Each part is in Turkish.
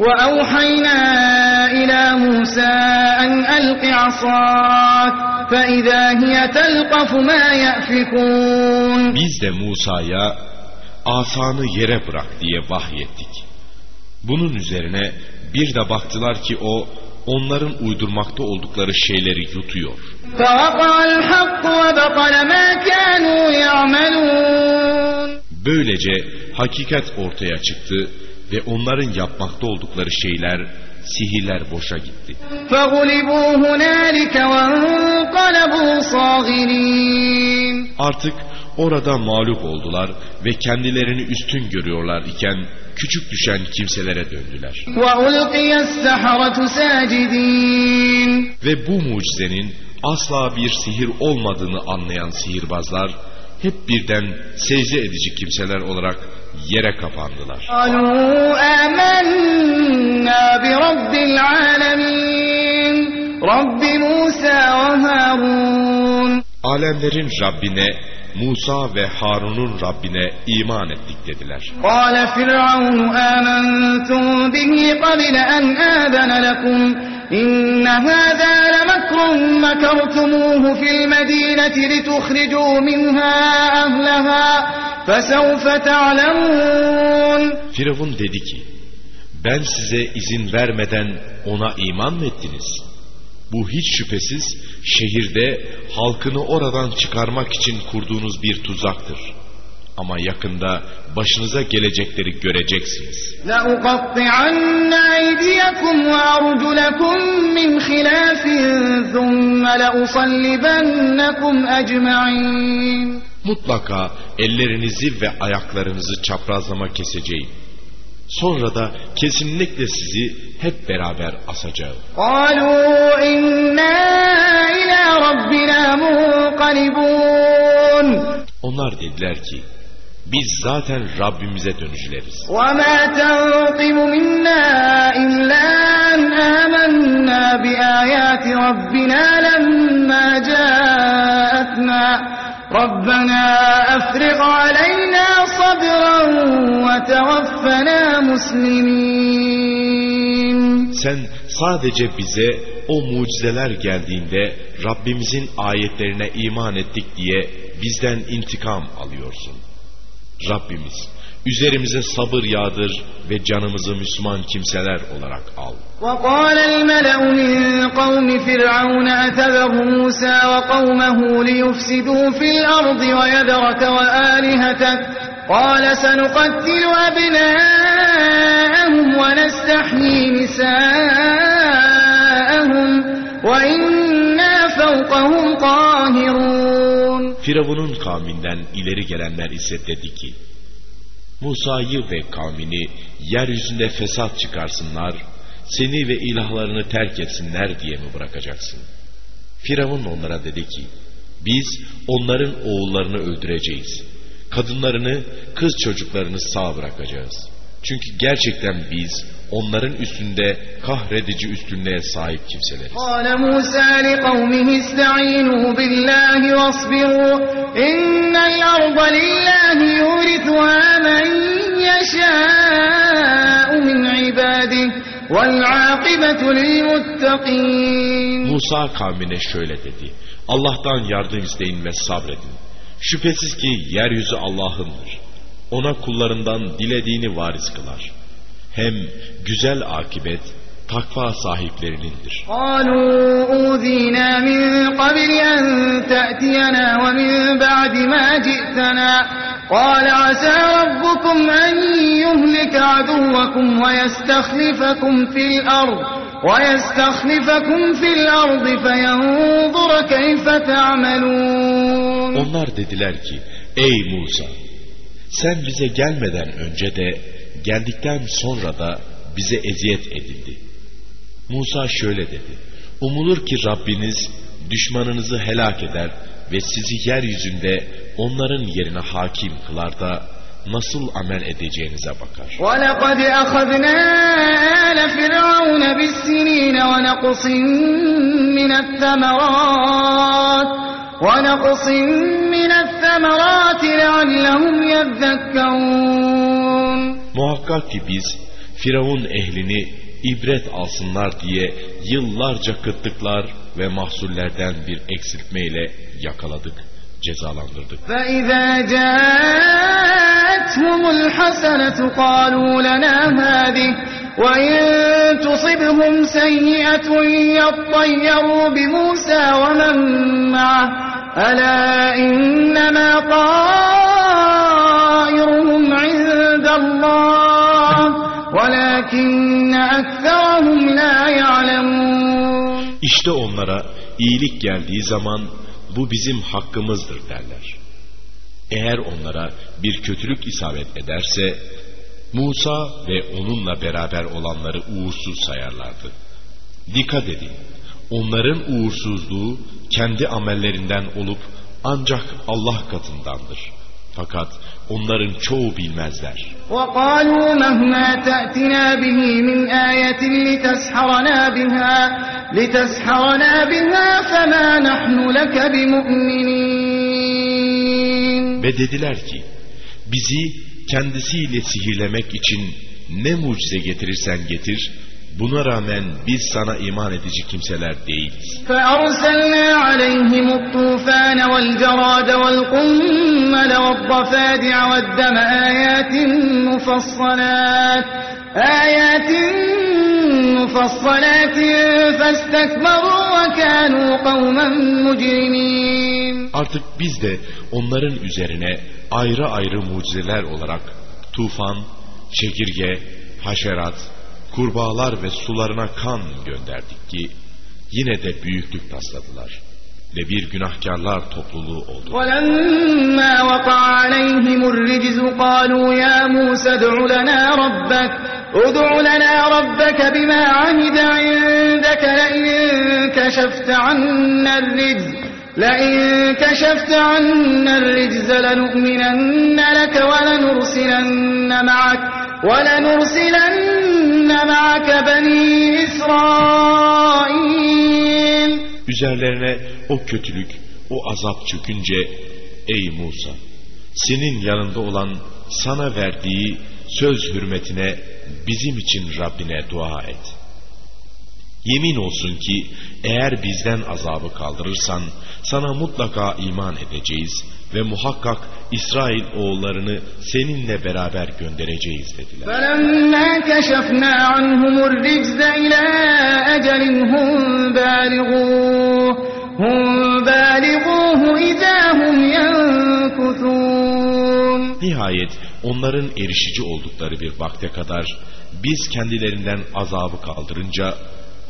وأوحينا إلى موسى أن ألق عصاك فإذا هي تلقف ما يأفكون Biz de Musa'ya asanı yere bırak diye vahyettik. Bunun üzerine bir de baktılar ki o onların uydurmakta oldukları şeyleri yutuyor. فوقع الحق وبطل ما كانوا يعملون Böylece hakikat ortaya çıktı ve onların yapmakta oldukları şeyler, sihirler boşa gitti. Artık orada mağlup oldular ve kendilerini üstün görüyorlar iken küçük düşen kimselere döndüler. ve bu mucizenin asla bir sihir olmadığını anlayan sihirbazlar hep birden secde edici kimseler olarak yere kapandılar. قالوا آمنا برب العالمين رب موسى وهارون Alemlerin Rabbine, Musa ve Harun'un Rabbine iman ettik dediler. قال فرعون آمنتم به قبل أن آذن لكم إن هذا لمكر مكرتموه في المدينة لتخرجوا منها أهلها فسوف تعلمون Firavun dedi ki, ben size izin vermeden ona iman mı ettiniz? Bu hiç şüphesiz şehirde halkını oradan çıkarmak için kurduğunuz bir tuzaktır. Ama yakında başınıza gelecekleri göreceksiniz. لأقطعن أيديكم وأرجلكم من خلاف ثم لأصلبنكم أجمعين Mutlaka ellerinizi ve ayaklarınızı çaprazlama keseceğim. Sonra da kesinlikle sizi hep beraber asacağım. قالوا إنا إلى ربنا منقلبون Onlar dediler ki, biz zaten Rabbimize dönücüleriz. وما تنقم منا إلا أن آمنا بآيات ربنا لما جاءتنا ربنا أفرغ علينا صبرا وتوفنا مسلمين Sen sadece bize o mucizeler geldiğinde Rabbimizin ayetlerine iman ettik diye bizden intikam alıyorsun. Rabbimiz üzerimize sabır yağdır ve canımızı Müslüman kimseler olarak al. وقال الملأ من قوم فرعون أتذر موسى وقومه ليفسدوا في الأرض ويذرك وآلهتك قال سنقتل أبناءهم ونستحيي نساءهم وإنا فوقهم قاهرون Firavun'un kavminden ileri gelenler ise dedi ki, Musa'yı ve kavmini yeryüzünde fesat çıkarsınlar, seni ve ilahlarını terk etsinler diye mi bırakacaksın? Firavun onlara dedi ki, biz onların oğullarını öldüreceğiz. Kadınlarını, kız çocuklarını sağ bırakacağız. Çünkü gerçekten biz onların üstünde kahredici üstünlüğe sahip kimseleriz. يشاء من عباده والعاقبة للمتقين Musa kavmine şöyle dedi. Allah'tan yardım isteyin ve sabredin. Şüphesiz ki yeryüzü Allah'ındır. Ona kullarından dilediğini varis kılar. Hem güzel akibet takva sahiplerinindir. قالوا أوذينا من قبل أن تأتينا ومن بعد ما جئتنا قال عسى ربكم أن يهلك عدوكم ويستخلفكم في الأرض ويستخلفكم في الأرض فينظر كيف تعملون Onlar dediler ki ey Musa sen bize gelmeden önce de geldikten sonra da bize eziyet edildi. Musa şöyle dedi. Umulur ki Rabbiniz düşmanınızı helak eder ve sizi yeryüzünde onların yerine hakim kılar da nasıl amel edeceğinize bakar. ولقد أخذنا آل فرعون بالسنين ونقص من الثمرات ونقص من الثمرات لعلهم يذكرون Muhakkak ki biz Firavun ehlini ibret alsınlar diye yıllarca kıtlıklar ve mahsullerden bir eksiltmeyle yakaladık, cezalandırdık. فَإِذَا جَاءَتْهُمُ الْحَسَنَةُ قَالُوا لَنَا هَذِهِ وَإِن تُصِبْهُمْ سَيِّئَةٌ يَطَّيَّرُوا بِمُوسَى وَمَن مَّعَهُ أَلَا إِنَّمَا طَائِرُهُمْ عِندَ اللَّهِ işte onlara iyilik geldiği zaman bu bizim hakkımızdır derler. Eğer onlara bir kötülük isabet ederse Musa ve onunla beraber olanları uğursuz sayarlardı. Dikkat edin, onların uğursuzluğu kendi amellerinden olup ancak Allah katındandır. Fakat onların çoğu bilmezler. وقالوا مهما تأتنا به من آية لتسحرنا بها لتسحرنا بها فما نحن لك بمؤمنين Ve dediler ki, bizi kendisiyle sihirlemek için ne mucize getirirsen getir, buna rağmen biz sana iman edici kimseler değiliz. فأرسلنا عليهم الطوفان والجراد والقمل والضفادع والدم آيات مفصلات آيات مفصلات فاستكبروا وكانوا قوما مجرمين Artık biz de onların üzerine ayrı ayrı mucizeler olarak tufan, çekirge, haşerat, kurbağalar ve sularına kan gönderdik ki yine de büyüklük tasladılar ve bir günahkarlar topluluğu oldu. ولما وقع عليهم الرجز قالوا يا موسى ادع لنا ربك ادع لنا ربك بما عهد عندك لئن كشفت عنا الرجز لئن كشفت عنا الرجز لنؤمنن لك ولنرسلن معك ولنرسلن معك بني إسرائيل Üzerlerine o kötülük, o azap çökünce ey Musa senin yanında olan sana verdiği söz hürmetine bizim için Rabbine dua et. Yemin olsun ki eğer bizden azabı kaldırırsan sana mutlaka iman edeceğiz ve muhakkak İsrail oğullarını seninle beraber göndereceğiz dediler. Nihayet onların erişici oldukları bir vakte kadar biz kendilerinden azabı kaldırınca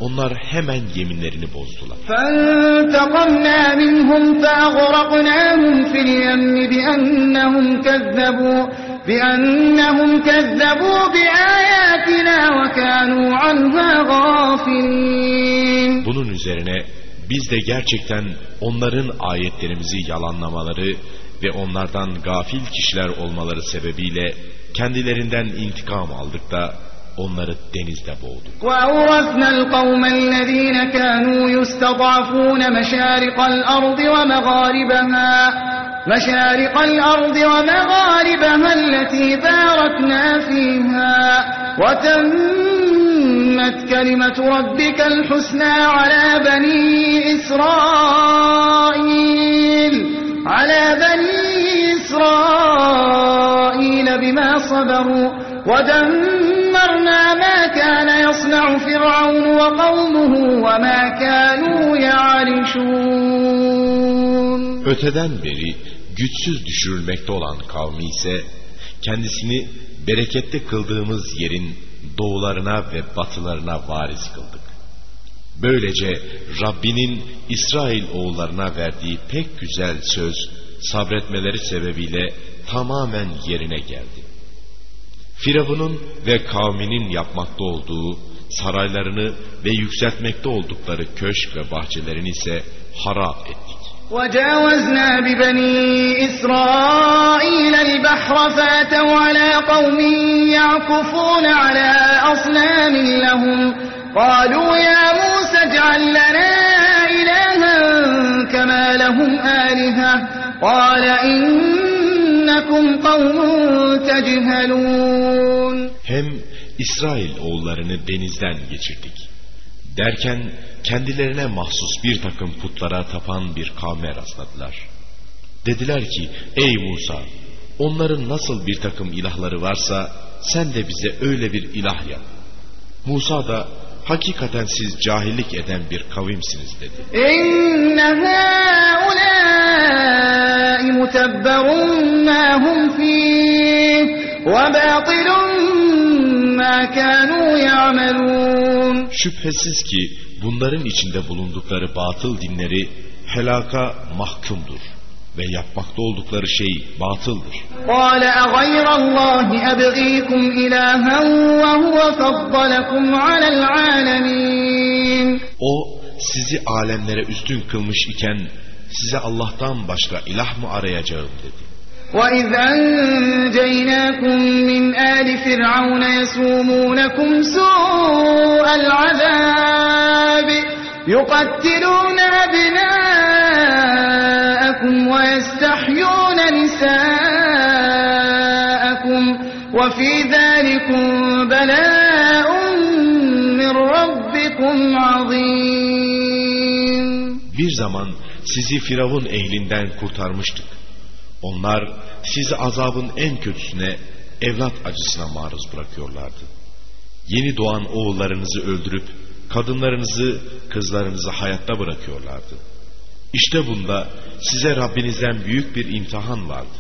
onlar hemen yeminlerini bozdular. فانتقمنا منهم فأغرقناهم في اليم بأنهم كذبوا بأنهم كذبوا بآياتنا وكانوا عنها غافلين Bunun üzerine biz de gerçekten onların ayetlerimizi yalanlamaları ve onlardan gafil kişiler olmaları sebebiyle kendilerinden intikam aldık da onları denizde boğduk. وأورثنا القوم الذين كانوا يستضعفون مشارق الأرض ومغاربها مشارق الأرض ومغاربها التي باركنا فيها. وتمت كلمة ربك الحسنى على بني إسرائيل. على بني إسرائيل بما صبروا. ما كان يصنع فرعون وقومه وما كانوا يعرشون Öteden beri güçsüz düşürülmekte olan kavmi ise kendisini bereketli kıldığımız yerin doğularına ve batılarına varis kıldık. Böylece Rabbinin İsrail oğullarına verdiği pek güzel söz sabretmeleri sebebiyle tamamen yerine geldi. Firavun'un ve kavminin yapmakta olduğu saraylarını ve yükseltmekte oldukları köşk ve bahçelerini ise harap ettik. وجاوزنا ببني إسرائيل البحر فاتوا على قوم يعكفون على أصنام لهم قالوا يا موسى اجعل لنا إلها كما لهم آلهة قال إنكم قوم تجهلون Hem İsrail oğullarını denizden geçirdik. Derken kendilerine mahsus bir takım putlara tapan bir kavme rastladılar. Dediler ki ey Musa onların nasıl bir takım ilahları varsa sen de bize öyle bir ilah yap. Musa da hakikaten siz cahillik eden bir kavimsiniz dedi. İnne hâulâi mutebberun mâ hum fîh ve bâtilun mâ kânû ya'melûn. Şüphesiz ki bunların içinde bulundukları batıl dinleri helaka mahkumdur ve yapmakta oldukları şey batıldır. قال أغير الله أبغيكم إلها وهو فضلكم على العالمين O sizi alemlere üstün kılmış iken size Allah'tan başka ilah mı arayacağım dedi. وإذ أنجيناكم من آل فرعون يسومونكم سوء العذاب يقتلون أبناءكم ويستحيون نساءكم وفي ذلكم بلاء من ربكم عظيم Bir zaman sizi Firavun ehlinden kurtarmıştık. Onlar sizi azabın en kötüsüne evlat acısına maruz bırakıyorlardı. Yeni doğan oğullarınızı öldürüp kadınlarınızı, kızlarınızı hayatta bırakıyorlardı. İşte bunda size Rabbinizden büyük bir imtihan vardı.